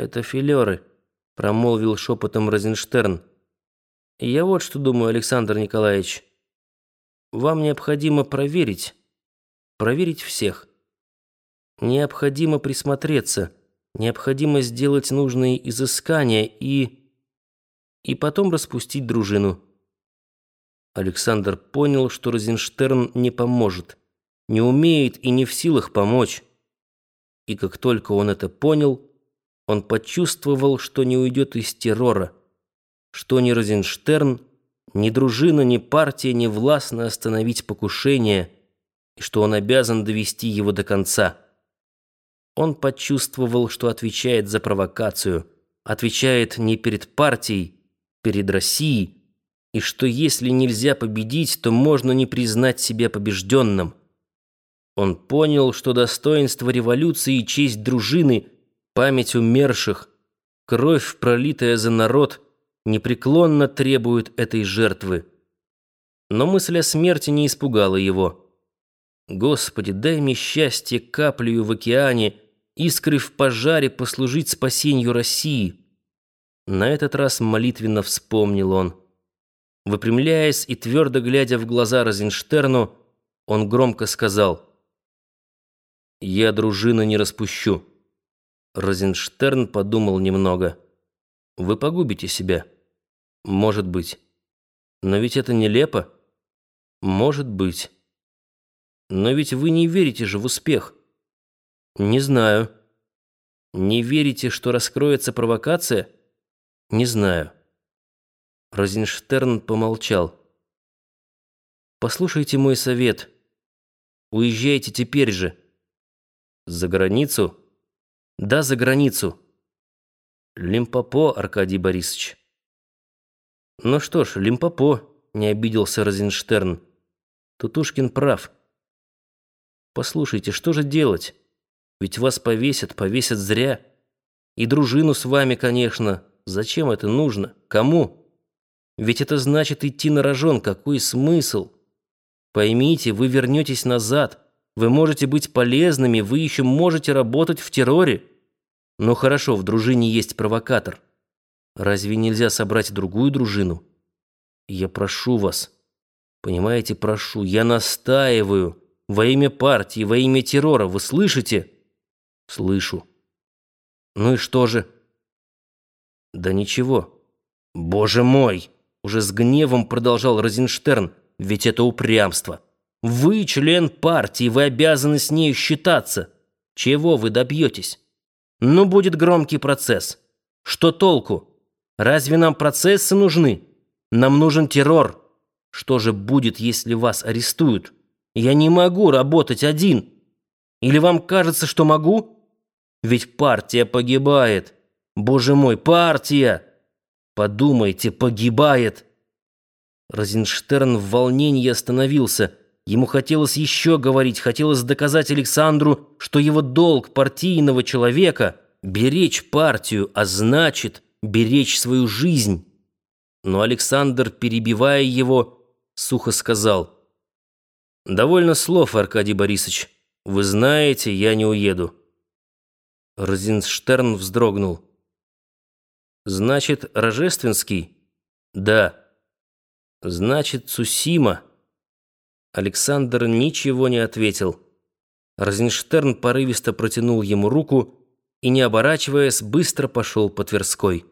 «Это филеры», — промолвил шепотом Розенштерн. «Я вот что думаю, Александр Николаевич. Вам необходимо проверить, проверить всех. Необходимо присмотреться, необходимо сделать нужные изыскания и... и потом распустить дружину». Александр понял, что Розенштерн не поможет, не умеет и не в силах помочь. И как только он это понял, он почувствовал, что не уйдет из террора, что ни Розенштерн, ни дружина, ни партия не властны остановить покушение, и что он обязан довести его до конца. Он почувствовал, что отвечает за провокацию, отвечает не перед партией, перед Россией, и что если нельзя победить, то можно не признать себя побежденным. Он понял, что достоинство революции и честь дружины – Память умерших, кровь, пролитая за народ, непреклонно требует этой жертвы. Но мысль о смерти не испугала его. Господи, дай мне счастье каплею в океане, искры в пожаре послужить спасению России. На этот раз молитвенно вспомнил он. Выпрямляясь и твердо глядя в глаза Розенштерну, он громко сказал «Я дружины не распущу». Розенштерн подумал немного. «Вы погубите себя. Может быть. Но ведь это нелепо. Может быть. Но ведь вы не верите же в успех. Не знаю. Не верите, что раскроется провокация? Не знаю». Розенштерн помолчал. «Послушайте мой совет. Уезжайте теперь же. За границу?» Да, за границу. Лимпопо, Аркадий Борисович. Ну что ж, Лимпопо, не обиделся Розенштерн. Тутушкин прав. Послушайте, что же делать? Ведь вас повесят, повесят зря. И дружину с вами, конечно. Зачем это нужно? Кому? Ведь это значит идти на рожон. Какой смысл? Поймите, вы вернетесь назад. Вы можете быть полезными, вы еще можете работать в терроре. Ну хорошо, в дружине есть провокатор. Разве нельзя собрать другую дружину? Я прошу вас. Понимаете, прошу, я настаиваю. Во имя партии, во имя террора, вы слышите? Слышу. Ну и что же? Да ничего. Боже мой! Уже с гневом продолжал Розенштерн. Ведь это упрямство. Вы член партии, вы обязаны с ней считаться. Чего вы добьетесь? Ну, будет громкий процесс. Что толку? Разве нам процессы нужны? Нам нужен террор. Что же будет, если вас арестуют? Я не могу работать один. Или вам кажется, что могу? Ведь партия погибает. Боже мой, партия! Подумайте, погибает. Розенштерн в волнении остановился. Ему хотелось еще говорить, хотелось доказать Александру, что его долг партийного человека — беречь партию, а значит, беречь свою жизнь. Но Александр, перебивая его, сухо сказал, «Довольно слов, Аркадий Борисович. Вы знаете, я не уеду». Розенштерн вздрогнул. «Значит, Рожественский?» «Да». «Значит, Цусима?» Александр ничего не ответил. Розенштерн порывисто протянул ему руку и, не оборачиваясь, быстро пошел по Тверской.